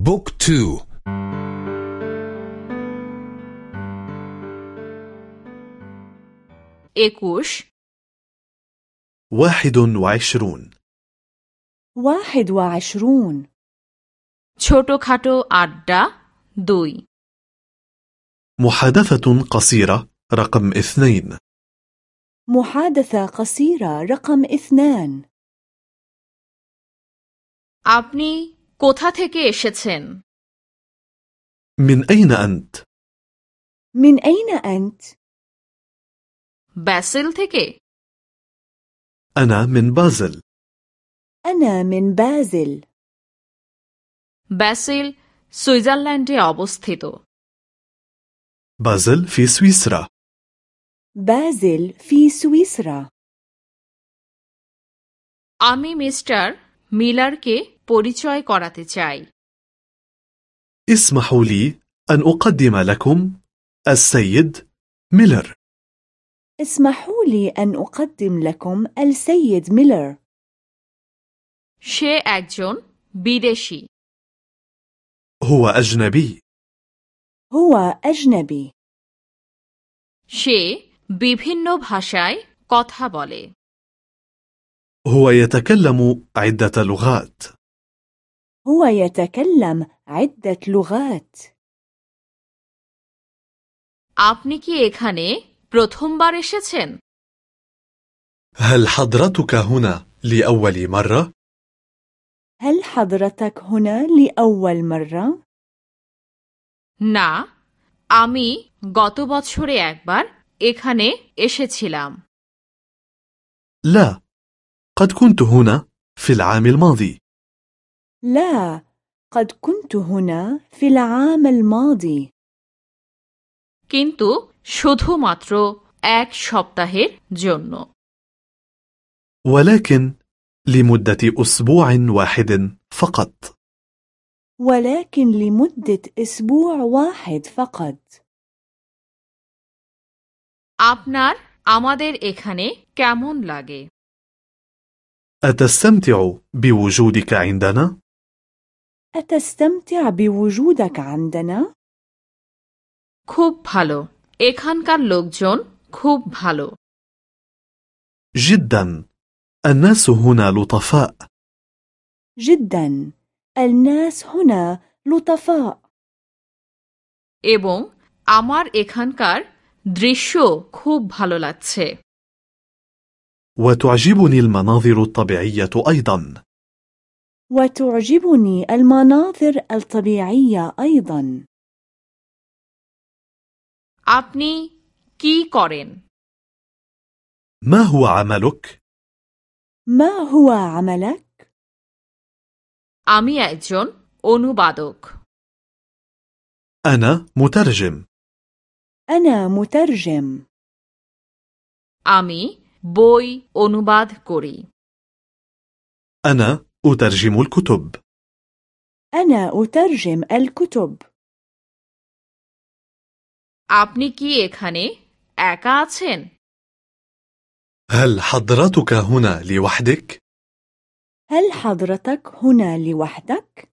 بوك تو একুশ واحد وعشرون واحد وعشرون ছোটখাটো আড্ডা দুই محادثة قصيرة رقم اثنين محادثة قصيرة رقم اثنان আপনি কোথা থেকে এসেছেন من أين أنت؟ من أين أنت؟ ব্যাসেল থেকে أنا من بازل أنا من بازل ব্যাসেল সুইজারল্যান্ডে অবস্থিত بازل في سويسرا بازل في سويسرا আমি মিস্টার মিলারকে পরিচয় করাতে চাই اسمحوا لي أن أقدم لكم السيد ميلر اسمحوا لي أن أقدم لكم السيد ميلر সে একজন বিদেশী هو أجنبي هو أجنبي সে বিভিন্ন ভাষায় কথা বলে هو يتكلم عدة لغات هو يتكلم عدة لغات আপনি কি এখানে প্রথমবার এসেছেন هل حضرتك هنا لأول مرة؟ هل حضرتك هنا لأول مرة؟ না আমি গত বছরে একবার এখানে এসেছিলাম لا قد كنت هنا في العام الماضي لا قد كنت هنا في العام الماضي কিন্তু শুধুমাত্র এক সপ্তাহের জন্য ولكن لمدة أسبوع واحد فقط ولكن لمدة أسبوع واحد فقط আপনার আমাদের এখানে কেমন লাগে أتستمتع بوجودك عندنا؟ أتستمتع بوجودك عندنا؟ খুব ভালো এখানকার লোকজন খুব ভালো جدا الناس هنا لطفاء جدا الناس هنا لطفاء এবং আমার এখানকার দৃশ্য খুব ভালো লাগছে وتعجبني المناظر الطبيعية أيضا وتعجبني المناظر الطبيعية أيضا আপনি কি করেন ما هو عملك؟ ما هو عملك؟ আমি একজন অনুবাদক أنا مترجم أنا مترجم আমি বই অনুবাদ করি أنا أترجم الكتب أنا أترجم الكتب আপনি কি এখানে একা আছেন هل حضرتك هنا لوحدك؟ هل حضرتك هنا لوحدك؟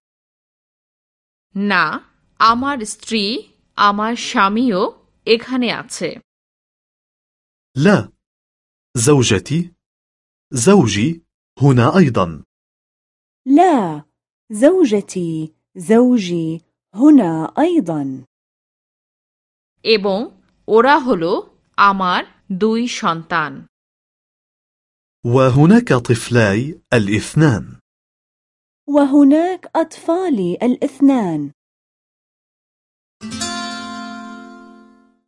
না আমার স্ত্রী আমার স্বামীও এখানে আছে لا زوجتي زوجي هنا أيضا لا زوجتي زوجي هنا أيضا এবং ওরা হলো আমার দুই সন্তান وهناك طفلاي الاثنان وهناك أطفالي الاثنان